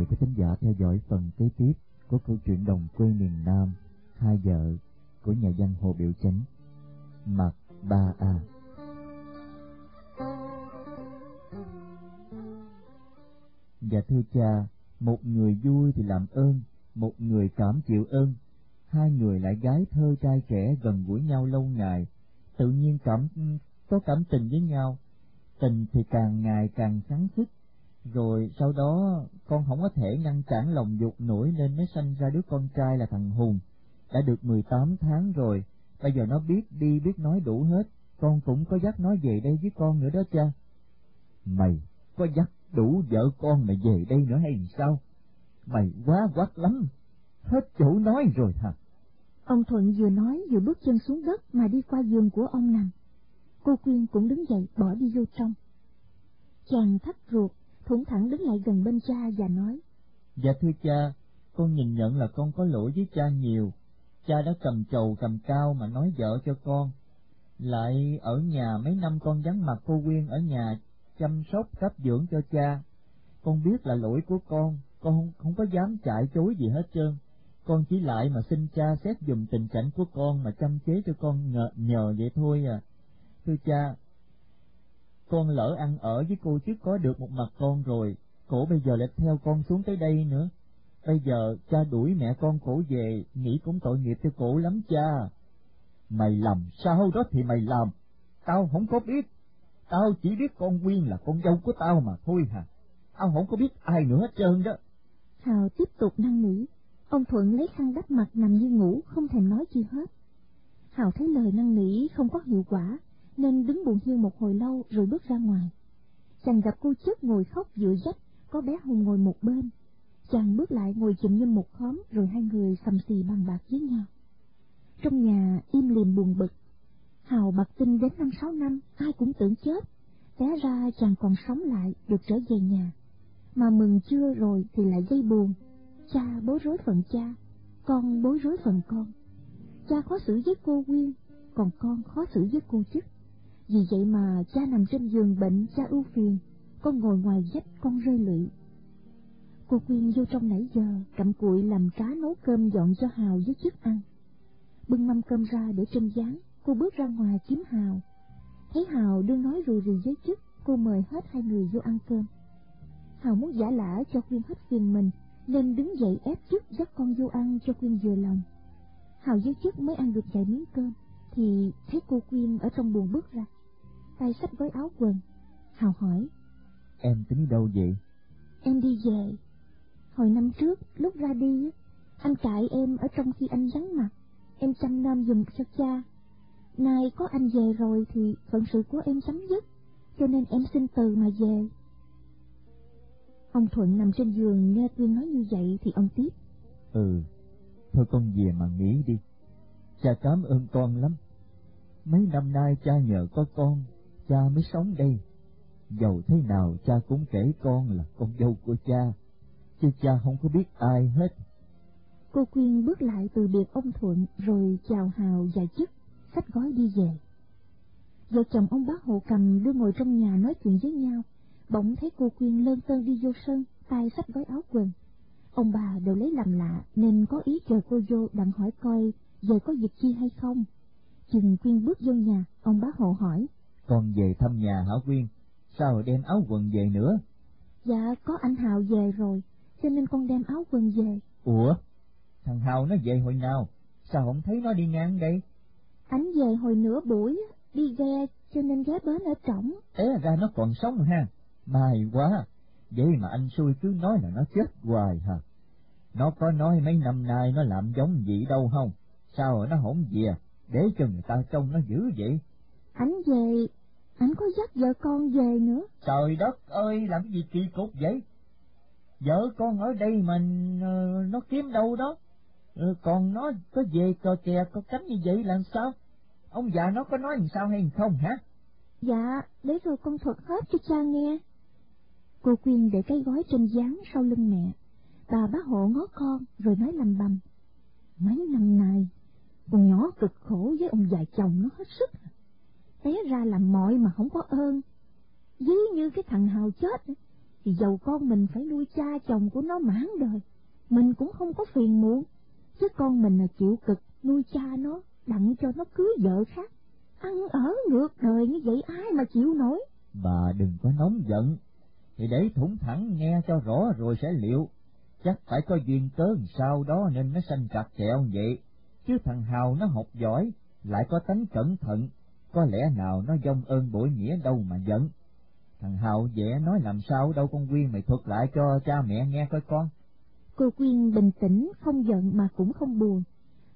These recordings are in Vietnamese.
mời quý thính giả theo dõi phần kế tiếp của câu chuyện đồng quê miền Nam, hai vợ của nhà văn Hồ Biểu Chánh, mặt ba a. Dạ thưa cha, một người vui thì làm ơn, một người cảm chịu ơn, hai người lại gái thơ trai trẻ gần gũi nhau lâu ngày, tự nhiên cảm có cảm tình với nhau, tình thì càng ngày càng sáng sức, rồi sau đó con không có thể ngăn cản lòng dục nổi nên mới sanh ra đứa con trai là thằng Hùng, đã được 18 tháng rồi, bây giờ nó biết đi biết nói đủ hết, con cũng có dắt nó về đây với con nữa đó cha. Mày có dắt đủ vợ con mày về đây nữa hay sao? Mày quá quát lắm, hết chỗ nói rồi hả? Ông Thuận vừa nói vừa bước chân xuống đất mà đi qua giường của ông nằm. Cô Quyên cũng đứng dậy bỏ đi vô trong. Chàng thắt ruột, thủng thẳng đứng lại gần bên cha và nói. Dạ thưa cha, con nhìn nhận là con có lỗi với cha nhiều. Cha đã cầm chầu cầm cao mà nói vợ cho con. Lại ở nhà mấy năm con vắng mặt cô Quyên ở nhà chăm sóc cấp dưỡng cho cha. Con biết là lỗi của con, con không, không có dám chạy chối gì hết trơn. Con chỉ lại mà xin cha xét dùm tình cảnh của con mà chăm chế cho con nhờ, nhờ vậy thôi à. Thưa cha, con lỡ ăn ở với cô trước có được một mặt con rồi, cổ bây giờ lại theo con xuống tới đây nữa. Bây giờ cha đuổi mẹ con cổ về, nghĩ cũng tội nghiệp cho cổ lắm cha. Mày làm sao đó thì mày làm, tao không có biết. Tao chỉ biết con Quyên là con dâu của tao mà thôi hả. Tao không có biết ai nữa hết trơn đó. Hào tiếp tục năn nỉ. Ông Thuận lấy khăn đắp mặt nằm như ngủ, không thèm nói gì hết. Hào thấy lời năn nỉ không có hiệu quả, nên đứng buồn hiu một hồi lâu rồi bước ra ngoài. Chàng gặp cô chất ngồi khóc dựa dách, có bé Hùng ngồi một bên. Chàng bước lại ngồi chùm như một khóm rồi hai người sầm xì bàn bạc với nhau. Trong nhà im lìm buồn bực. Hào bạc tinh đến năm sáu năm, ai cũng tưởng chết. Té ra chàng còn sống lại, được trở về nhà. Mà mừng chưa rồi thì lại dây buồn. Cha bối rối phần cha, con bối rối phần con. Cha khó xử với cô Quyên, còn con khó xử với cô chức. Vì vậy mà cha nằm trên giường bệnh, cha ưu phiền, con ngồi ngoài dách con rơi lụy. Cô Quyên vô trong nãy giờ, cặm cụi làm cá nấu cơm dọn cho Hào với chức ăn. Bưng mâm cơm ra để trên gián, cô bước ra ngoài kiếm Hào. Thấy Hào đương nói rù rì với chức, cô mời hết hai người vô ăn cơm. Hào muốn giả lả cho Quyên hết phiền mình, nên đứng dậy ép chức dắt con vô ăn cho Quyên vừa lòng. Hào với chức mới ăn được vài miếng cơm, thì thấy cô Quyên ở trong buồng bước ra tay xách gói áo quần. Hào hỏi. Em tính đi đâu vậy? Em đi về. Hồi năm trước, lúc ra đi, anh cãi em ở trong khi anh vắng mặt. Em chăm nom dùm cho cha. Nay có anh về rồi thì phận sự của em chấm dứt, cho nên em xin từ mà về. Ông Thuận nằm trên giường nghe Tuyên nói như vậy thì ông tiếp. Ừ, thôi con về mà nghỉ đi. Cha cảm ơn con lắm. Mấy năm nay cha nhờ có con cha mới sống đây. Dầu thế nào cha cũng kể con là con dâu của cha, chứ cha không có biết ai hết. Cô Quyên bước lại từ biệt ông Thuận rồi chào hào và chức, sách gói đi về. Vợ chồng ông bác hộ cầm đưa ngồi trong nhà nói chuyện với nhau, bỗng thấy cô Quyên lơn tơn đi vô sân, tay sách gói áo quần. Ông bà đều lấy làm lạ nên có ý chờ cô vô đặng hỏi coi giờ có việc chi hay không. Chừng Quyên bước vô nhà, ông bác hộ hỏi. Con về thăm nhà hả Quyên? Sao đem áo quần về nữa? Dạ, có anh Hào về rồi, cho nên con đem áo quần về. Ủa? Thằng Hào nó về hồi nào? Sao không thấy nó đi ngang đây? Anh về hồi nửa buổi, đi ghe, cho nên ghé bến ở trỏng. Thế ra nó còn sống ha? May quá, vậy mà anh xui cứ nói là nó chết hoài hả? Nó có nói mấy năm nay nó làm giống gì đâu không? Sao nó không về, để cho người ta trông nó dữ vậy? Anh về anh có dắt vợ con về nữa. Trời đất ơi, làm cái gì kỳ cục vậy? Vợ con ở đây mà uh, nó kiếm đâu đó. Uh, còn nó có về cờ kè có cánh như vậy làm sao? Ông già nó có nói làm sao hay không hả? Dạ, để rồi con thuật hết cho cha nghe. Cô Quyên để cái gói trên dáng sau lưng mẹ. Bà bác hộ ngó con rồi nói lầm bầm. Mấy năm nay, con nhỏ cực khổ với ông già chồng nó hết sức té ra làm mọi mà không có ơn ví như cái thằng hào chết thì dầu con mình phải nuôi cha chồng của nó mãn đời, mình cũng không có phiền muộn, chứ con mình là chịu cực nuôi cha nó, đặng cho nó cưới vợ khác, ăn ở ngược đời như vậy ai mà chịu nổi. Bà đừng có nóng giận, thì để thủng thẳng nghe cho rõ rồi sẽ liệu. Chắc phải có duyên cớ sau đó nên nó sanh chặt chẹo vậy, chứ thằng Hào nó học giỏi, lại có tánh cẩn thận, có lẽ nào nó dông ơn bội nghĩa đâu mà giận. Thằng Hào dễ nói làm sao đâu con Quyên mày thuật lại cho cha mẹ nghe coi con. Cô Quyên bình tĩnh, không giận mà cũng không buồn.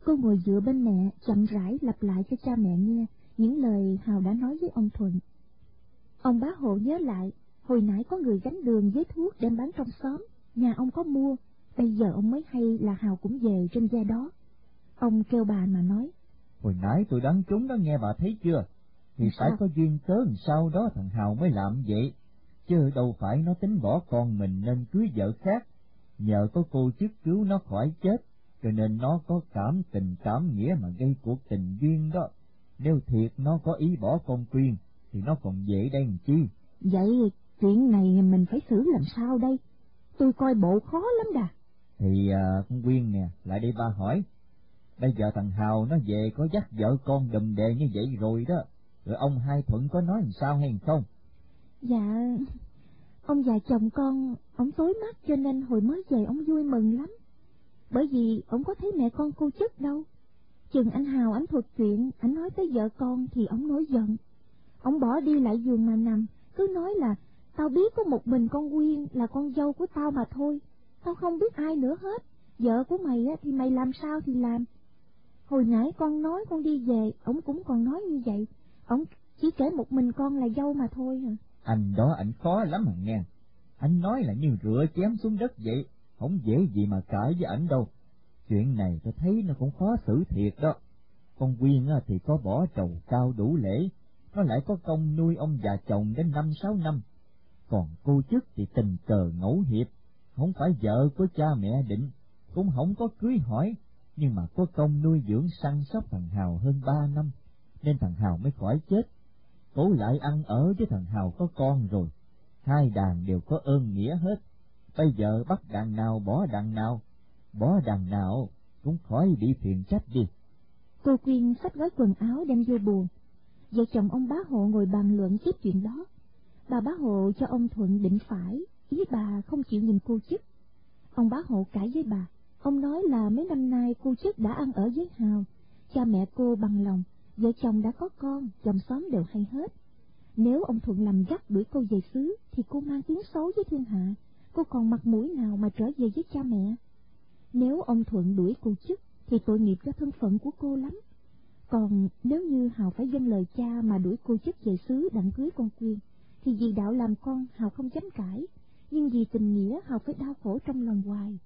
Cô ngồi dựa bên mẹ, chậm rãi lặp lại cho cha mẹ nghe những lời Hào đã nói với ông Thuận. Ông bá hộ nhớ lại, hồi nãy có người gánh đường với thuốc đem bán trong xóm, nhà ông có mua, bây giờ ông mới hay là Hào cũng về trên ghe đó. Ông kêu bà mà nói. Hồi nãy tôi đoán chúng đó nghe bà thấy chưa? Thì phải có duyên cớ sau đó thằng Hào mới làm vậy, chứ đâu phải nó tính bỏ con mình nên cưới vợ khác. Nhờ có cô chức cứu nó khỏi chết, cho nên nó có cảm tình cảm nghĩa mà gây cuộc tình duyên đó. Nếu thiệt nó có ý bỏ con Quyên, thì nó còn dễ đây làm chi. Vậy chuyện này mình phải xử làm sao đây? Tôi coi bộ khó lắm đà. Thì à, con Quyên nè, lại đây ba hỏi. Bây giờ thằng Hào nó về có dắt vợ con đùm đề như vậy rồi đó, rồi ông Hai Thuận có nói làm sao hay không? Dạ, ông già chồng con, ông tối mắt cho nên hồi mới về ông vui mừng lắm. Bởi vì ông có thấy mẹ con cô chức đâu. Chừng anh Hào anh thuật chuyện, anh nói tới vợ con thì ông nổi giận. Ông bỏ đi lại giường mà nằm, cứ nói là tao biết có một mình con Quyên là con dâu của tao mà thôi, tao không biết ai nữa hết. Vợ của mày á, thì mày làm sao thì làm. Hồi nãy con nói con đi về, ông cũng còn nói như vậy. Ông chỉ kể một mình con là dâu mà thôi à. Anh đó ảnh khó lắm mà nghe. Anh nói là như rửa chém xuống đất vậy, không dễ gì mà cãi với ảnh đâu. Chuyện này tôi thấy nó cũng khó xử thiệt đó. Con Quyên thì có bỏ trầu cao đủ lễ, nó lại có công nuôi ông già chồng đến năm sáu năm. Còn cô chức thì tình cờ ngẫu hiệp, không phải vợ của cha mẹ định, cũng không có cưới hỏi, nhưng mà có công nuôi dưỡng săn sóc thằng Hào hơn ba năm, nên thằng Hào mới khỏi chết. Cố lại ăn ở với thằng Hào có con rồi, hai đàn đều có ơn nghĩa hết. Bây giờ bắt đàn nào bỏ đàn nào, bỏ đàn nào cũng khỏi bị phiền trách đi. Cô Quyên xách gói quần áo đem vô buồn. Vợ chồng ông bá hộ ngồi bàn luận tiếp chuyện đó. Bà bá hộ cho ông Thuận định phải, ý bà không chịu nhìn cô chức. Ông bá hộ cãi với bà, ông nói là mấy năm nay cô chức đã ăn ở với Hào, cha mẹ cô bằng lòng, vợ chồng đã có con, dòng xóm đều hay hết. Nếu ông Thuận làm gắt đuổi cô về xứ, thì cô mang tiếng xấu với thiên hạ, cô còn mặt mũi nào mà trở về với cha mẹ. Nếu ông Thuận đuổi cô chức, thì tội nghiệp cho thân phận của cô lắm. Còn nếu như Hào phải dâng lời cha mà đuổi cô chức về xứ đặng cưới con Quyên, thì vì đạo làm con Hào không dám cãi, nhưng vì tình nghĩa Hào phải đau khổ trong lòng hoài.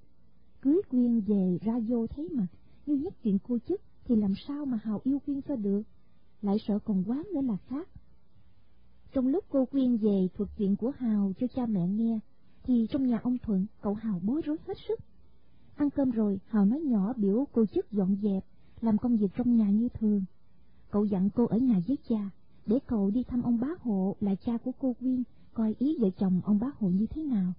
Cưới Quyên về ra vô thấy mặt, như nhắc chuyện cô chức thì làm sao mà Hào yêu Quyên cho được, lại sợ còn quá nữa là khác. Trong lúc cô Quyên về thuật chuyện của Hào cho cha mẹ nghe, thì trong nhà ông Thuận cậu Hào bối rối hết sức. Ăn cơm rồi, Hào nói nhỏ biểu cô chức dọn dẹp, làm công việc trong nhà như thường. Cậu dặn cô ở nhà với cha, để cậu đi thăm ông bá hộ là cha của cô Quyên, coi ý vợ chồng ông bá hộ như thế nào.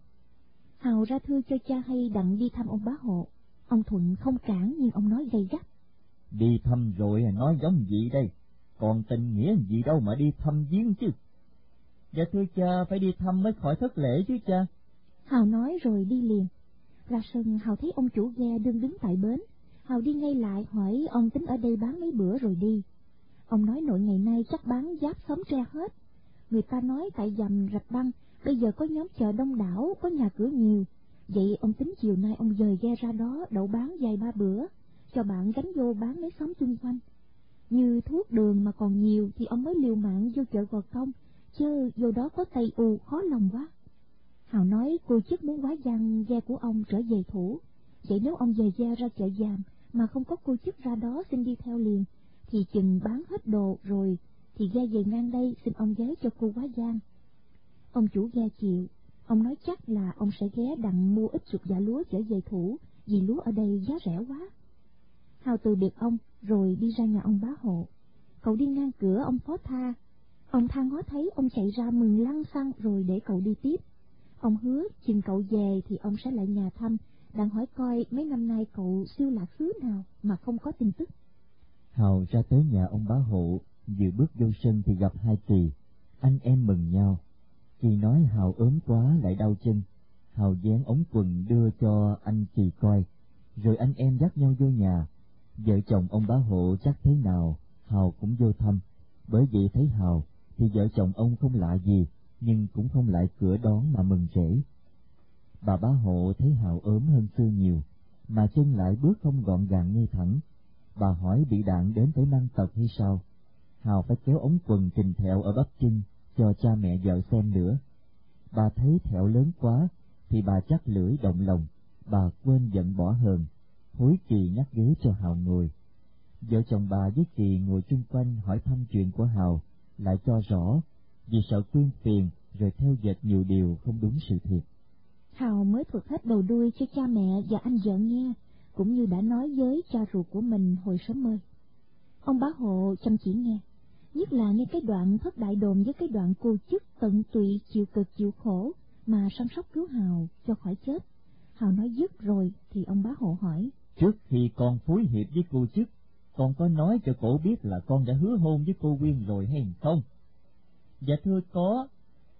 Hào ra thư cho cha hay đặng đi thăm ông bá hộ. Ông Thuận không cản nhưng ông nói gay gắt. Đi thăm rồi nói giống gì đây, còn tình nghĩa gì đâu mà đi thăm giếng chứ. Dạ thưa cha, phải đi thăm mới khỏi thất lễ chứ cha. Hào nói rồi đi liền. Ra sân Hào thấy ông chủ ghe đương đứng tại bến. Hào đi ngay lại hỏi ông tính ở đây bán mấy bữa rồi đi. Ông nói nội ngày nay chắc bán giáp xóm tre hết. Người ta nói tại dầm rạch băng, bây giờ có nhóm chợ đông đảo, có nhà cửa nhiều. Vậy ông tính chiều nay ông dời ghe ra đó đậu bán vài ba bữa, cho bạn gánh vô bán mấy xóm chung quanh. Như thuốc đường mà còn nhiều thì ông mới liều mạng vô chợ gò công, chứ vô đó có tay u khó lòng quá. Hào nói cô chức muốn quá giang, ghe của ông trở về thủ, vậy nếu ông về ghe ra chợ giàm mà không có cô chức ra đó xin đi theo liền, thì chừng bán hết đồ rồi thì ghe về ngang đây xin ông ghé cho cô quá giang. Ông chủ ghe chịu, ông nói chắc là ông sẽ ghé đặng mua ít chục giả lúa trở về thủ, vì lúa ở đây giá rẻ quá. Hào từ biệt ông, rồi đi ra nhà ông bá hộ. Cậu đi ngang cửa ông phó tha. Ông tha ngó thấy ông chạy ra mừng lăng xăng rồi để cậu đi tiếp. Ông hứa chừng cậu về thì ông sẽ lại nhà thăm, đang hỏi coi mấy năm nay cậu siêu lạc xứ nào mà không có tin tức. Hào ra tới nhà ông bá hộ, vừa bước vô sân thì gặp hai Kỳ, anh em mừng nhau chị nói Hào ốm quá lại đau chân, Hào dán ống quần đưa cho anh chị coi, rồi anh em dắt nhau vô nhà. Vợ chồng ông bá hộ chắc thế nào, Hào cũng vô thăm, bởi vì thấy Hào thì vợ chồng ông không lạ gì, nhưng cũng không lại cửa đón mà mừng rễ. Bà bá hộ thấy Hào ốm hơn xưa nhiều, mà chân lại bước không gọn gàng ngay thẳng. Bà hỏi bị đạn đến tới năng tật hay sao? Hào phải kéo ống quần trình thẹo ở bắp chân cho cha mẹ vợ xem nữa. Bà thấy thẹo lớn quá thì bà chắc lưỡi động lòng, bà quên giận bỏ hờn, hối kỳ nhắc ghế cho Hào ngồi. Vợ chồng bà với Kỳ ngồi chung quanh hỏi thăm chuyện của Hào, lại cho rõ, vì sợ quyên phiền rồi theo dệt nhiều điều không đúng sự thiệt. Hào mới thuật hết đầu đuôi cho cha mẹ và anh vợ nghe, cũng như đã nói với cha ruột của mình hồi sớm mơ. Ông bá hộ chăm chỉ nghe, nhất là nghe cái đoạn thất đại đồn với cái đoạn cô chức tận tụy chịu cực chịu khổ mà săn sóc cứu Hào cho khỏi chết. Hào nói dứt rồi thì ông bá hộ hỏi. Trước khi con phối hiệp với cô chức, con có nói cho cổ biết là con đã hứa hôn với cô Quyên rồi hay không? Dạ thưa có,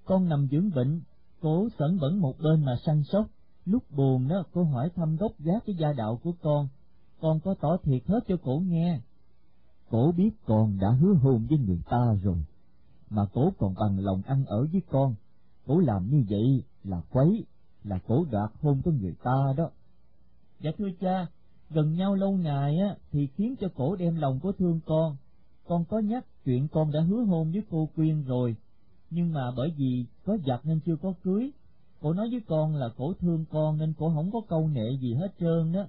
con nằm dưỡng bệnh, cố sẩn bẩn một bên mà săn sóc. Lúc buồn đó, cô hỏi thăm gốc gác cái gia đạo của con, con có tỏ thiệt hết cho cổ nghe. Cổ biết con đã hứa hôn với người ta rồi, mà cổ còn bằng lòng ăn ở với con. Cổ làm như vậy là quấy, là cổ đoạt hôn của người ta đó. Dạ thưa cha, gần nhau lâu ngày á thì khiến cho cổ đem lòng có thương con. Con có nhắc chuyện con đã hứa hôn với cô Quyên rồi, nhưng mà bởi vì có giặc nên chưa có cưới. Cổ nói với con là cổ thương con nên cổ không có câu nệ gì hết trơn đó.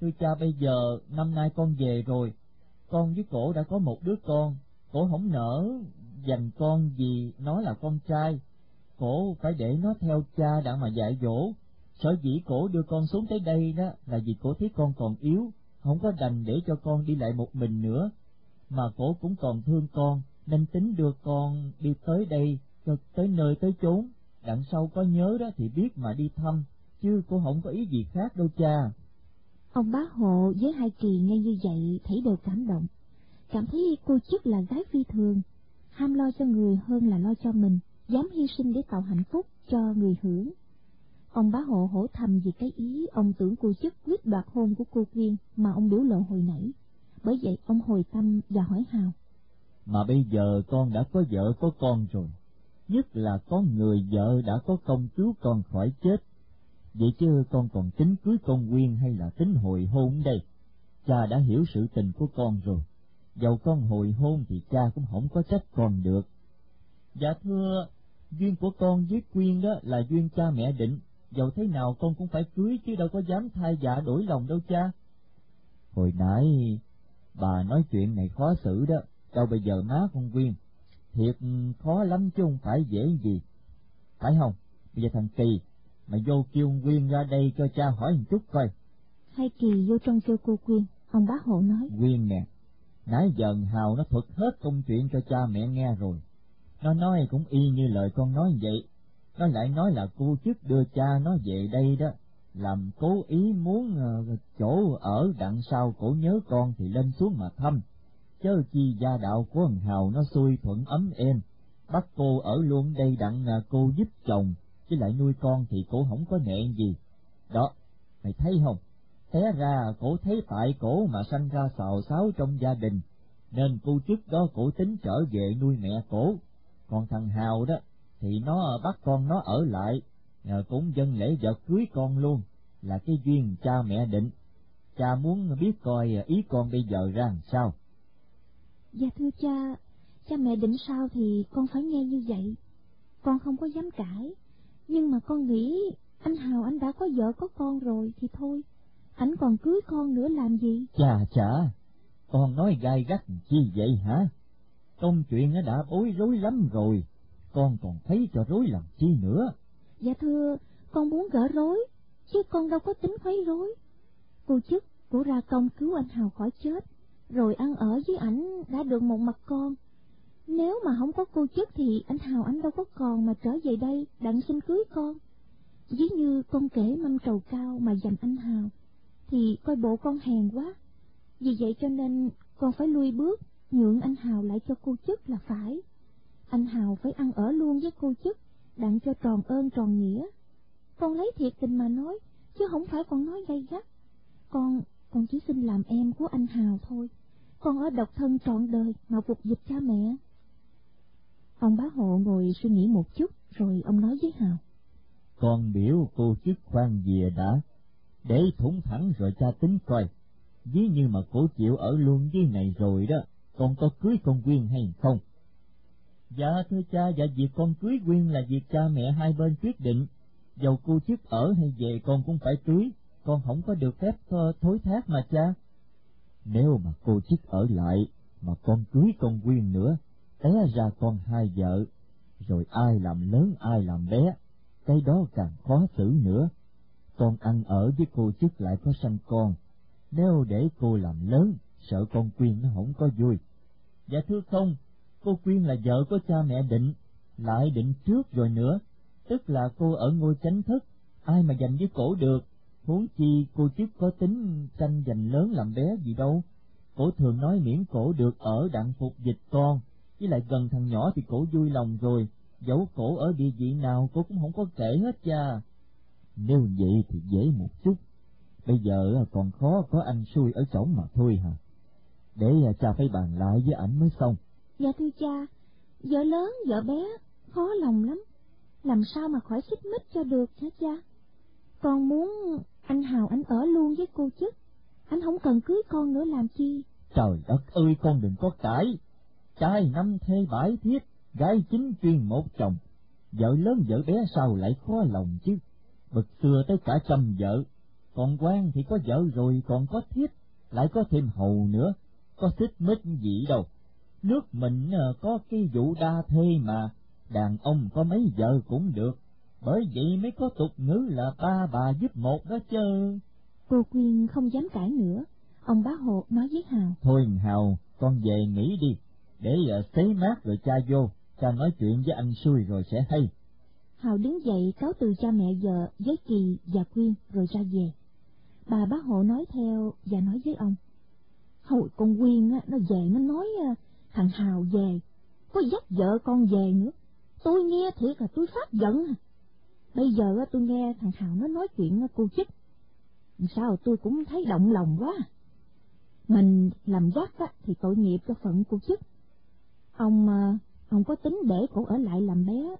Thưa cha bây giờ năm nay con về rồi, con với cổ đã có một đứa con, cổ không nỡ dành con vì nó là con trai, cổ phải để nó theo cha đã mà dạy dỗ. Sở dĩ cổ đưa con xuống tới đây đó là vì cổ thấy con còn yếu, không có đành để cho con đi lại một mình nữa, mà cổ cũng còn thương con, nên tính đưa con đi tới đây, cho tới nơi tới chốn, đằng sau có nhớ đó thì biết mà đi thăm, chứ cô không có ý gì khác đâu cha. Ông bá hộ với hai kỳ nghe như vậy thấy đều cảm động, cảm thấy cô chức là gái phi thường, ham lo cho người hơn là lo cho mình, dám hy sinh để tạo hạnh phúc cho người hưởng. Ông bá hộ hổ thầm vì cái ý ông tưởng cô chức quyết đoạt hôn của cô Quyên mà ông biểu lộ hồi nãy. Bởi vậy ông hồi tâm và hỏi Hào. Mà bây giờ con đã có vợ có con rồi, nhất là có người vợ đã có công cứu con khỏi chết. Vậy chứ con còn tính cưới con Quyên hay là tính hồi hôn đây? Cha đã hiểu sự tình của con rồi, dầu con hồi hôn thì cha cũng không có trách con được. Dạ thưa, duyên của con với Quyên đó là duyên cha mẹ định, dầu thế nào con cũng phải cưới chứ đâu có dám thay dạ đổi lòng đâu cha. Hồi nãy bà nói chuyện này khó xử đó, đâu bây giờ má con Quyên, thiệt khó lắm chứ không phải dễ gì. Phải không? Bây giờ thằng Kỳ, mày vô kêu Quyên ra đây cho cha hỏi một chút coi. Hai Kỳ vô trong kêu cô Quyên, ông bá hộ nói. Quyên nè, nãy giờ Hào nó thuật hết công chuyện cho cha mẹ nghe rồi. Nó nói cũng y như lời con nói vậy, nó lại nói là cô chức đưa cha nó về đây đó, làm cố ý muốn uh, chỗ ở đặng sau cổ nhớ con thì lên xuống mà thăm, chớ chi gia đạo của thằng Hào nó xuôi thuận ấm êm, bắt cô ở luôn đây đặng uh, cô giúp chồng, chứ lại nuôi con thì cổ không có nệ gì. Đó, mày thấy không? Té ra cổ thấy tại cổ mà sanh ra xào xáo trong gia đình, nên cô trước đó cổ tính trở về nuôi mẹ cổ, còn thằng Hào đó thì nó bắt con nó ở lại, cũng dân lễ vợ cưới con luôn, là cái duyên cha mẹ định. Cha muốn biết coi ý con bây giờ ra làm sao. Dạ thưa cha, cha mẹ định sao thì con phải nghe như vậy. Con không có dám cãi, nhưng mà con nghĩ anh Hào anh đã có vợ có con rồi thì thôi, anh còn cưới con nữa làm gì? Chà chà, con nói gai gắt chi vậy hả? Công chuyện nó đã bối rối lắm rồi, con còn thấy cho rối làm chi nữa. Dạ thưa, con muốn gỡ rối, chứ con đâu có tính khuấy rối. Cô chức, cô ra công cứu anh Hào khỏi chết, rồi ăn ở với ảnh đã được một mặt con. Nếu mà không có cô chức thì anh Hào anh đâu có còn mà trở về đây đặng xin cưới con. ví như con kể mâm trầu cao mà dành anh Hào, thì coi bộ con hèn quá. Vì vậy cho nên con phải lui bước, nhượng anh Hào lại cho cô chức là phải. Anh Hào phải ăn ở luôn với cô chức, đặng cho tròn ơn tròn nghĩa. Con lấy thiệt tình mà nói, chứ không phải con nói gay gắt. Con, con chỉ xin làm em của anh Hào thôi. Con ở độc thân trọn đời mà phục dịch cha mẹ. Ông bá hộ ngồi suy nghĩ một chút, rồi ông nói với Hào. Con biểu cô chức khoan dìa đã, để thủng thẳng rồi cha tính coi. Ví như mà cô chịu ở luôn với này rồi đó, con có cưới con Quyên hay không? Dạ thưa cha, dạ việc con cưới Quyên là việc cha mẹ hai bên quyết định. Dầu cô chức ở hay về con cũng phải cưới, con không có được phép thối thác mà cha. Nếu mà cô chức ở lại, mà con cưới con Quyên nữa, té ra con hai vợ, rồi ai làm lớn ai làm bé, cái đó càng khó xử nữa. Con ăn ở với cô chức lại có sanh con, nếu để cô làm lớn, sợ con Quyên nó không có vui. Dạ thưa không, cô Quyên là vợ của cha mẹ định, lại định trước rồi nữa, tức là cô ở ngôi chánh thức, ai mà giành với cổ được, huống chi cô chức có tính tranh giành lớn làm bé gì đâu. Cổ thường nói miễn cổ được ở đặng phục dịch con, với lại gần thằng nhỏ thì cổ vui lòng rồi, dẫu cổ ở địa vị nào cô cũng không có kể hết cha. Nếu vậy thì dễ một chút, bây giờ còn khó có anh xui ở chỗ mà thôi hả? Để cha phải bàn lại với ảnh mới xong. Dạ thưa cha, vợ lớn vợ bé khó lòng lắm, làm sao mà khỏi xích mích cho được hả cha? Con muốn anh Hào anh ở luôn với cô chứ, anh không cần cưới con nữa làm chi. Trời đất ơi con đừng có cãi, trai năm thê bãi thiết, gái chính chuyên một chồng, vợ lớn vợ bé sao lại khó lòng chứ, bực xưa tới cả trăm vợ, còn quan thì có vợ rồi còn có thiết, lại có thêm hầu nữa, có xích mít gì đâu. Nước mình ờ, có cái vụ đa thê mà, đàn ông có mấy vợ cũng được, bởi vậy mới có tục ngữ là ba bà giúp một đó chứ. Cô Quyên không dám cãi nữa, ông bá hộ nói với Hào. Thôi Hào, con về nghỉ đi, để xấy mát rồi cha vô, cha nói chuyện với anh xui rồi sẽ hay. Hào đứng dậy cáo từ cha mẹ vợ với Kỳ và Quyên rồi ra về. Bà bá hộ nói theo và nói với ông. Hồi con Quyên á, nó về nó nói à, thằng Hào về, có dắt vợ con về nữa. Tôi nghe thiệt là tôi phát giận. Bây giờ tôi nghe thằng Hào nó nói chuyện cô chích. Sao tôi cũng thấy động lòng quá. Mình làm dắt á, thì tội nghiệp cho phận cô chức. Ông ông có tính để cổ ở lại làm bé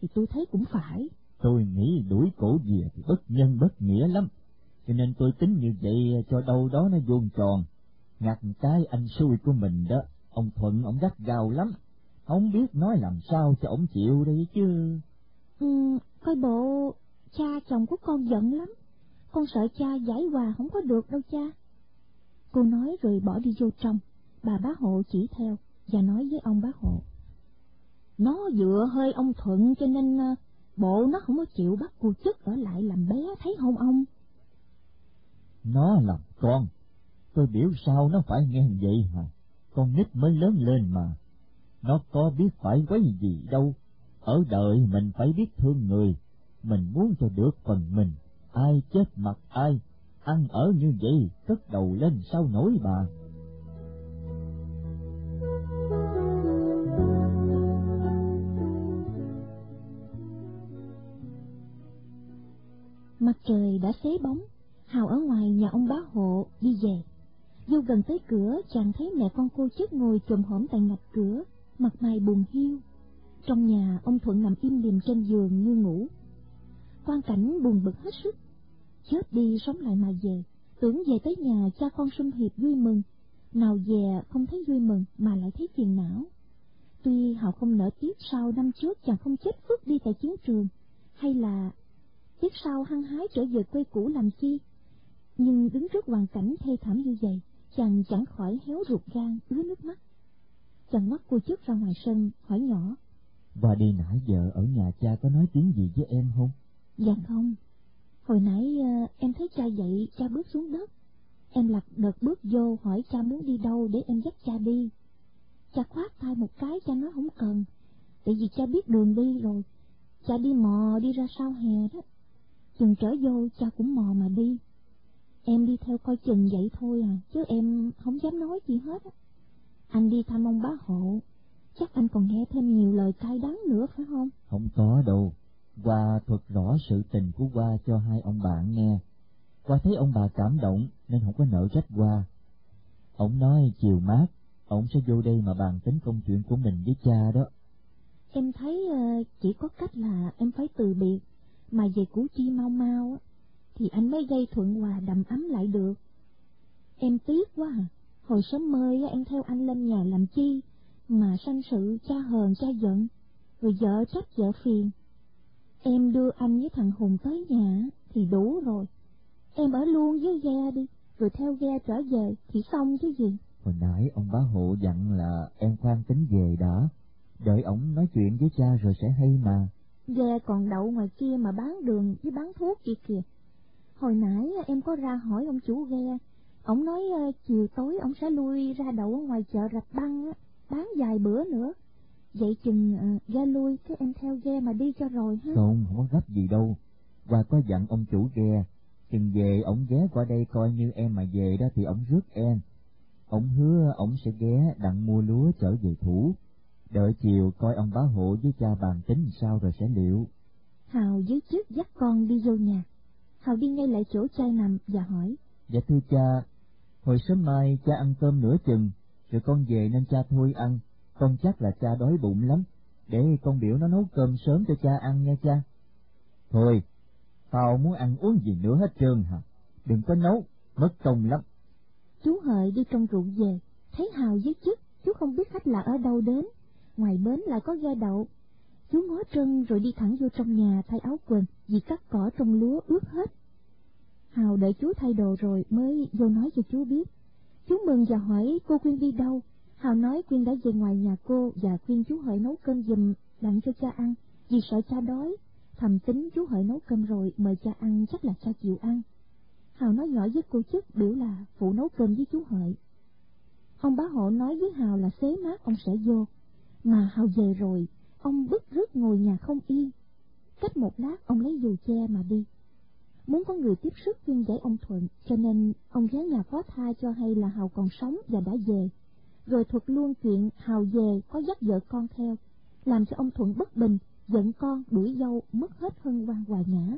thì tôi thấy cũng phải. Tôi nghĩ đuổi cổ về thì bất nhân bất nghĩa lắm, cho nên tôi tính như vậy cho đâu đó nó vuông tròn. Ngặt cái anh xui của mình đó, ông Thuận ông gắt gao lắm, không biết nói làm sao cho ông chịu đây chứ. Ừ, coi bộ cha chồng của con giận lắm, con sợ cha giải hòa không có được đâu cha. Cô nói rồi bỏ đi vô trong, bà bá hộ chỉ theo và nói với ông bác hộ. Nó dựa hơi ông Thuận cho nên ờ, bộ nó không có chịu bắt cô chức ở lại làm bé thấy không ông? Nó làm con, tôi biểu sao nó phải nghe vậy hả? Con nít mới lớn lên mà, nó có biết phải quấy gì đâu. Ở đời mình phải biết thương người, mình muốn cho được phần mình, ai chết mặt ai, ăn ở như vậy, cất đầu lên sao nổi bà. Mặt trời đã xế bóng, Hào ở ngoài nhà ông bá hộ đi về. Vô gần tới cửa, chàng thấy mẹ con cô chết ngồi chồm hổm tại ngạch cửa, mặt mày buồn hiu. Trong nhà, ông Thuận nằm im lìm trên giường như ngủ. Quan cảnh buồn bực hết sức. Chết đi sống lại mà về, tưởng về tới nhà cha con sum hiệp vui mừng. Nào về không thấy vui mừng mà lại thấy phiền não. Tuy Hào không nỡ tiếc sau năm trước chàng không chết phước đi tại chiến trường, hay là tiếc sau hăng hái trở về quê cũ làm chi. Nhưng đứng trước hoàn cảnh thê thảm như vậy, chàng chẳng khỏi héo ruột gan, ứa nước mắt. Chàng mắt cô trước ra ngoài sân, hỏi nhỏ. Và đi nãy giờ ở nhà cha có nói tiếng gì với em không? Dạ không. Hồi nãy uh, em thấy cha dậy, cha bước xuống đất. Em lặt đợt bước vô hỏi cha muốn đi đâu để em dắt cha đi. Cha khoát tay một cái, cha nói không cần. Tại vì cha biết đường đi rồi. Cha đi mò đi ra sau hè đó. Chừng trở vô cha cũng mò mà đi. Em đi theo coi chừng vậy thôi à, chứ em không dám nói gì hết á. Anh đi thăm ông bá hộ, chắc anh còn nghe thêm nhiều lời cay đắng nữa phải không? Không có đâu, qua thuật rõ sự tình của qua cho hai ông bạn nghe. Qua thấy ông bà cảm động nên không có nợ trách qua. Ông nói chiều mát, ông sẽ vô đây mà bàn tính công chuyện của mình với cha đó. Em thấy uh, chỉ có cách là em phải từ biệt, mà về củ chi mau mau thì anh mới gây thuận hòa đầm ấm lại được. Em tiếc quá à, hồi sớm mơi em theo anh lên nhà làm chi, mà sanh sự cha hờn cha giận, rồi vợ trách vợ phiền. Em đưa anh với thằng Hùng tới nhà thì đủ rồi. Em ở luôn với ghe đi, rồi theo ghe trở về thì xong chứ gì. Hồi nãy ông bá hộ dặn là em khoan tính về đã, đợi ổng nói chuyện với cha rồi sẽ hay mà. Ghe còn đậu ngoài kia mà bán đường với bán thuốc kia kìa. Hồi nãy à, em có ra hỏi ông chủ ghe, ông nói à, chiều tối ông sẽ lui ra đậu ngoài chợ rạch băng á, bán vài bữa nữa. Vậy chừng à, ghe lui cái em theo ghe mà đi cho rồi ha. Không, không có gấp gì đâu. Qua có dặn ông chủ ghe, chừng về ổng ghé qua đây coi như em mà về đó thì ổng rước em. Ổng hứa ổng sẽ ghé đặng mua lúa trở về thủ. Đợi chiều coi ông bá hộ với cha bàn tính sao rồi sẽ liệu. Hào dưới trước dắt con đi vô nhà. Hào đi ngay lại chỗ cha nằm và hỏi. Dạ thưa cha, hồi sớm mai cha ăn cơm nửa chừng, rồi con về nên cha thôi ăn, con chắc là cha đói bụng lắm, để con biểu nó nấu cơm sớm cho cha ăn nha cha. Thôi, tao muốn ăn uống gì nữa hết trơn hả, đừng có nấu, mất công lắm. Chú Hợi đi trong ruộng về, thấy Hào dưới chức, chú không biết khách là ở đâu đến, ngoài bến lại có ghe đậu. Chú ngó chân rồi đi thẳng vô trong nhà thay áo quần, vì cắt cỏ trong lúa ướt hết. Hào đợi chú thay đồ rồi mới vô nói cho chú biết. Chú mừng và hỏi, cô Quyên đi đâu. Hào nói, Quyên đã về ngoài nhà cô và khuyên chú Hợi nấu cơm giùm, đặng cho cha ăn vì sợ cha đói. Thầm tính chú Hợi nấu cơm rồi mời cha ăn, chắc là cha chịu ăn. Hào nói nhỏ với cô chức, biểu là phụ nấu cơm với chú Hợi. Ông bá hộ nói với Hào là xế mát ông sẽ vô. Mà Hào về rồi, ông bức rứt ngồi nhà không yên. Cách một lát ông lấy dù che mà đi. Muốn có người tiếp sức khuyên giải ông Thuận, cho nên ông ghé nhà phó tha cho hay là Hào còn sống và đã về. Rồi thuật luôn chuyện Hào về có dắt vợ con theo, làm cho ông Thuận bất bình, giận con đuổi dâu mất hết hân hoan hòa nhã.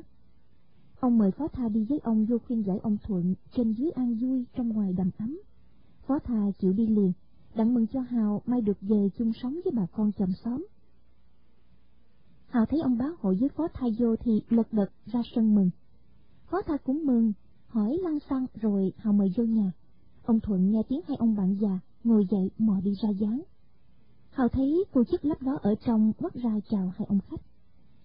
Ông mời phó tha đi với ông vô khuyên giải ông Thuận trên dưới an vui trong ngoài đầm ấm. Phó tha chịu đi liền, đặng mừng cho Hào mai được về chung sống với bà con chồng xóm. Hào thấy ông bá hội với phó thai vô thì lật đật ra sân mừng. Phó thai cũng mừng, hỏi lăng xăng rồi Hào mời vô nhà. Ông Thuận nghe tiếng hai ông bạn già, ngồi dậy mò đi ra dáng. Hào thấy cô chức lấp đó ở trong bước ra chào hai ông khách.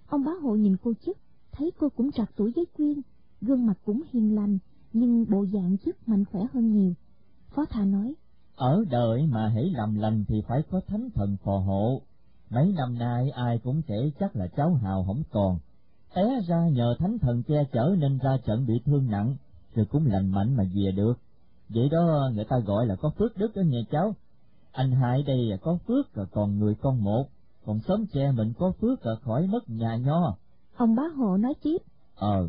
Ông bá hội nhìn cô chức, thấy cô cũng trạc tuổi với Quyên, gương mặt cũng hiền lành, nhưng bộ dạng chức mạnh khỏe hơn nhiều. Phó thà nói, ở đời mà hãy làm lành thì phải có thánh thần phò hộ. Mấy năm nay ai cũng kể chắc là cháu Hào không còn. Té ra nhờ thánh thần che chở nên ra trận bị thương nặng, rồi cũng lành mạnh mà về được. Vậy đó người ta gọi là có phước đức đó nha cháu. Anh hai đây có phước rồi còn người con một, còn sớm che mình có phước rồi khỏi mất nhà nho. Ông bá hộ nói tiếp. Ờ,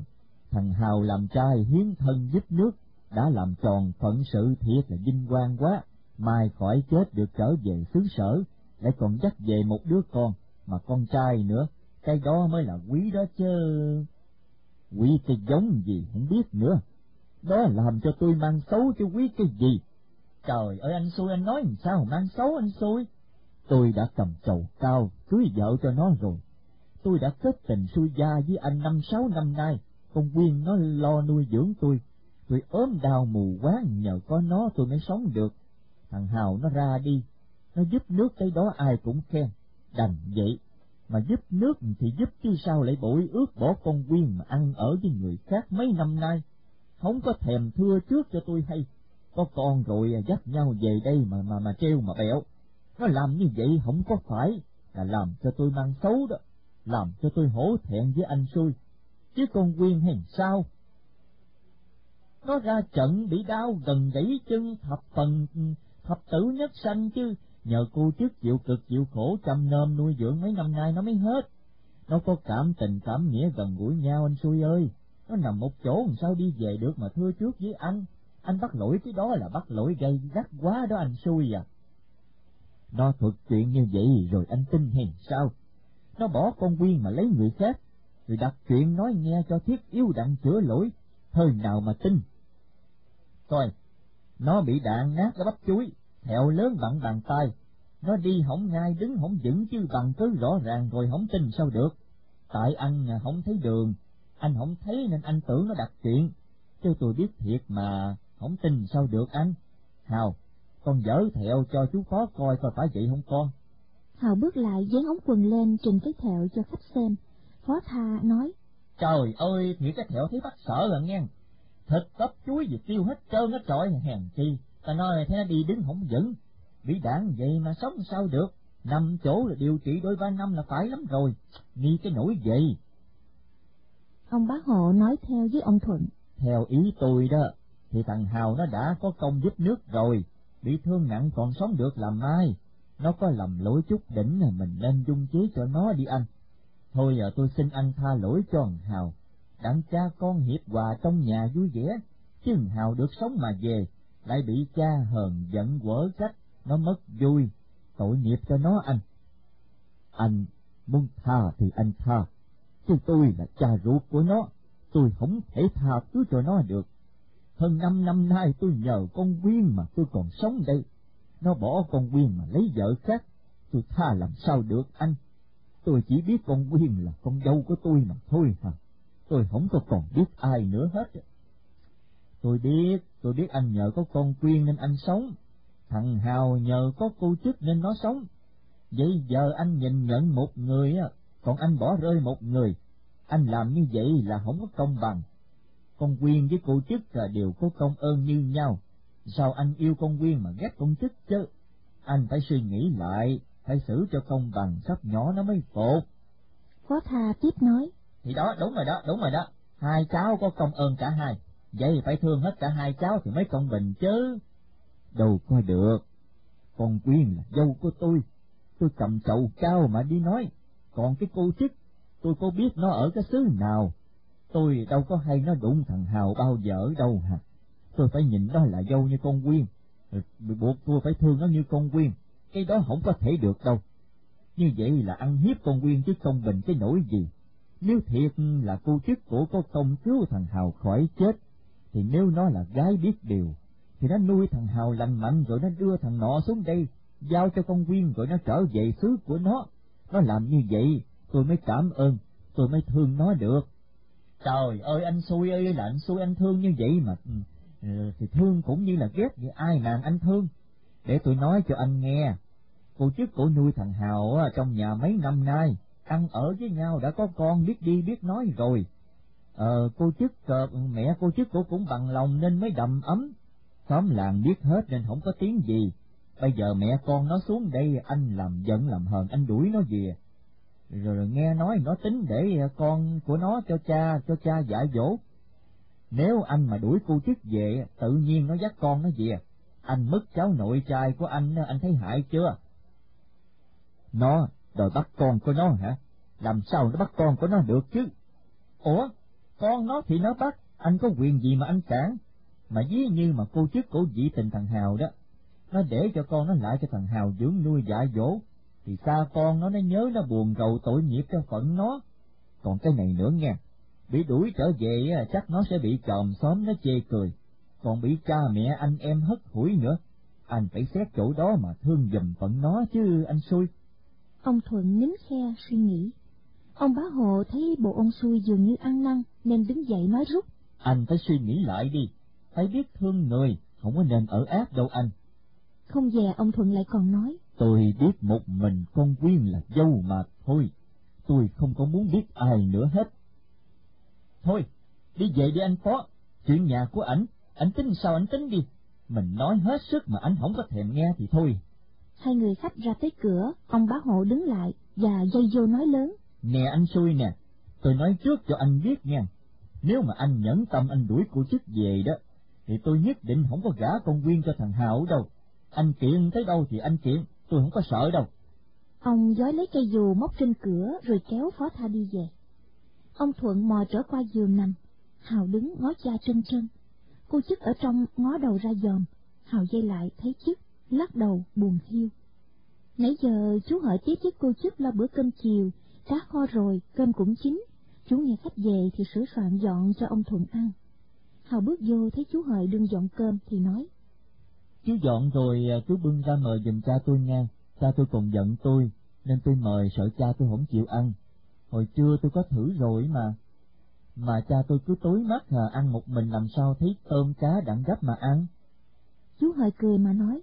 thằng Hào làm trai hiến thân giúp nước, đã làm tròn phận sự thiệt là vinh quang quá, mai khỏi chết được trở về xứ sở, lại còn dắt về một đứa con, mà con trai nữa, cái đó mới là quý đó chứ. Quý cái giống gì không biết nữa, đó làm cho tôi mang xấu cho quý cái gì. Trời ơi anh xui anh nói làm sao mang xấu anh xui. Tôi đã cầm trầu cao, cưới vợ cho nó rồi. Tôi đã kết tình xui gia với anh năm sáu năm nay, con Quyên nó lo nuôi dưỡng tôi. Tôi ốm đau mù quáng nhờ có nó tôi mới sống được. Thằng Hào nó ra đi, nó giúp nước cái đó ai cũng khen. Đành vậy, mà giúp nước thì giúp chứ sao lại bội ước bỏ con Quyên mà ăn ở với người khác mấy năm nay. Không có thèm thưa trước cho tôi hay, có con rồi à, dắt nhau về đây mà mà mà treo mà bẹo. Nó làm như vậy không có phải là làm cho tôi mang xấu đó, làm cho tôi hổ thẹn với anh xui. Chứ con Quyên hay sao? Nó ra trận bị đau gần gãy chân thập phần thập tử nhất sanh chứ, nhờ cô trước chịu cực chịu khổ chăm nom nuôi dưỡng mấy năm nay nó mới hết. Nó có cảm tình cảm nghĩa gần gũi nhau anh xui ơi, nó nằm một chỗ làm sao đi về được mà thưa trước với anh, anh bắt lỗi cái đó là bắt lỗi gây gắt quá đó anh xui à. Nó thuật chuyện như vậy rồi anh tin hèn sao? Nó bỏ con Quyên mà lấy người khác, rồi đặt chuyện nói nghe cho thiết yếu đặng chữa lỗi, thời nào mà tin. Coi, nó bị đạn nát cái bắp chuối, thẹo lớn bằng bàn tay, nó đi hỏng ngay đứng hỏng vững chứ bằng cứ rõ ràng rồi hỏng tin sao được. Tại anh không thấy đường, anh không thấy nên anh tưởng nó đặt chuyện, chứ tôi biết thiệt mà, không tin sao được anh. Hào, con dở thẹo cho chú phó coi coi phải vậy không con. Hào bước lại dán ống quần lên trình cái thẹo cho khách xem. Phó tha nói. Trời ơi, thiệt cái thẹo thấy bắt sợ rồi nghe. Thịt bắp chuối gì tiêu hết trơn hết trọi hèn chi. Ta nói thế đi đứng không vững. Bị đạn vậy mà sống sao được. Nằm chỗ là điều trị đôi ba năm là phải lắm rồi. Nghi cái nỗi vậy. Ông bá hộ nói theo với ông Thuận. Theo ý tôi đó, thì thằng Hào nó đã có công giúp nước rồi, bị thương nặng còn sống được làm mai. Nó có lầm lỗi chút đỉnh là mình nên dung chế cho nó đi anh. Thôi giờ tôi xin anh tha lỗi cho thằng Hào, đặng cha con hiệp hòa trong nhà vui vẻ, chừng Hào được sống mà về, lại bị cha hờn giận quở trách, nó mất vui, tội nghiệp cho nó anh. Anh muốn tha thì anh tha, chứ tôi là cha ruột của nó, tôi không thể tha thứ cho nó được. Hơn năm năm nay tôi nhờ con Quyên mà tôi còn sống đây. Nó bỏ con Quyên mà lấy vợ khác, tôi tha làm sao được anh. Tôi chỉ biết con Quyên là con dâu của tôi mà thôi hả. Tôi không có còn biết ai nữa hết. Tôi biết, tôi biết anh nhờ có con Quyên nên anh sống. Thằng Hào nhờ có cô chức nên nó sống. Vậy giờ anh nhìn nhận một người, còn anh bỏ rơi một người. Anh làm như vậy là không có công bằng con Quyên với cô chức là đều có công ơn như nhau. Sao anh yêu con Quyên mà ghét con chức chứ? Anh phải suy nghĩ lại, phải xử cho công bằng sắp nhỏ nó mới phục. Phó Tha tiếp nói. Thì đó, đúng rồi đó, đúng rồi đó. Hai cháu có công ơn cả hai. Vậy phải thương hết cả hai cháu thì mới công bình chứ. Đâu có được. Con Quyên là dâu của tôi. Tôi cầm chậu cao mà đi nói. Còn cái cô chức, tôi có biết nó ở cái xứ nào Tôi đâu có hay nó đụng thằng Hào bao giờ đâu hả. Tôi phải nhìn nó là dâu như con Quyên, bị buộc tôi phải thương nó như con Quyên, cái đó không có thể được đâu. Như vậy là ăn hiếp con Quyên chứ không bình cái nỗi gì. Nếu thiệt là cô chức của có công cứu thằng Hào khỏi chết, thì nếu nó là gái biết điều, thì nó nuôi thằng Hào lành mạnh rồi nó đưa thằng nọ xuống đây, giao cho con Quyên rồi nó trở về xứ của nó. Nó làm như vậy, tôi mới cảm ơn, tôi mới thương nó được. Trời ơi anh xui ơi là anh xui anh thương như vậy mà ừ, thì thương cũng như là ghét vậy ai nàng anh thương để tôi nói cho anh nghe cô chức cổ nuôi thằng Hào trong nhà mấy năm nay ăn ở với nhau đã có con biết đi biết nói rồi. Ờ cô chức ờ, mẹ cô chức cô cũng bằng lòng nên mới đầm ấm. Xóm làng biết hết nên không có tiếng gì. Bây giờ mẹ con nó xuống đây anh làm giận làm hờn anh đuổi nó về. Rồi, rồi nghe nói nó tính để ờ, con của nó cho cha cho cha dạy dỗ. Nếu anh mà đuổi cô chức về tự nhiên nó dắt con nó về. Anh mất cháu nội trai của anh anh thấy hại chưa? Nó đòi bắt con của nó hả làm sao nó bắt con của nó được chứ ủa con nó thì nó bắt anh có quyền gì mà anh cản mà ví như mà cô chức cổ dị tình thằng hào đó nó để cho con nó lại cho thằng hào dưỡng nuôi dạy dỗ thì xa con nó nó nhớ nó buồn rầu tội nghiệp cho phận nó. Còn cái này nữa nghe, bị đuổi trở về chắc nó sẽ bị chòm xóm nó chê cười, còn bị cha mẹ anh em hất hủi nữa. Anh phải xét chỗ đó mà thương dùm phận nó chứ anh xui. Ông Thuận nín khe suy nghĩ. Ông bá hộ thấy bộ ông xui dường như ăn năn nên đứng dậy nói rút. Anh phải suy nghĩ lại đi, phải biết thương người, không có nên ở ác đâu anh. Không dè ông Thuận lại còn nói. Tôi biết một mình con Quyên là dâu mà thôi, tôi không có muốn biết ai nữa hết. Thôi, đi về đi anh Phó, chuyện nhà của ảnh, ảnh tính sao ảnh tính đi, mình nói hết sức mà ảnh không có thèm nghe thì thôi. Hai người khách ra tới cửa, ông bá hộ đứng lại và dây vô nói lớn. Nè anh xui nè, tôi nói trước cho anh biết nha, nếu mà anh nhẫn tâm anh đuổi cô chức về đó, thì tôi nhất định không có gả con Quyên cho thằng Hào đâu. Anh kiện tới đâu thì anh kiện, tôi không có sợ đâu. Ông giói lấy cây dù móc trên cửa rồi kéo phó tha đi về. Ông Thuận mò trở qua giường nằm, Hào đứng ngó cha trân trân. Cô chức ở trong ngó đầu ra dòm, Hào dây lại thấy chức, lắc đầu buồn thiêu. Nãy giờ chú hỏi tiếp với cô chức lo bữa cơm chiều, cá kho rồi, cơm cũng chín. Chú nghe khách về thì sửa soạn dọn cho ông Thuận ăn. Hào bước vô thấy chú Hợi đương dọn cơm thì nói. Chú dọn rồi à, chú bưng ra mời giùm cha tôi nghe, cha tôi còn giận tôi, nên tôi mời sợ cha tôi không chịu ăn. Hồi trưa tôi có thử rồi mà. Mà cha tôi cứ tối mắt à, ăn một mình làm sao thấy tôm cá đặng gấp mà ăn. Chú Hợi cười mà nói.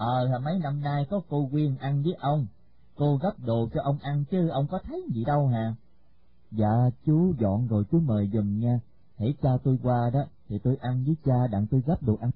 Ờ, mấy năm nay có cô Quyên ăn với ông, cô gấp đồ cho ông ăn chứ ông có thấy gì đâu hả? Dạ, chú dọn rồi chú mời giùm nha, hãy cha tôi qua đó, thì tôi ăn với cha đặng tôi gấp đồ ăn.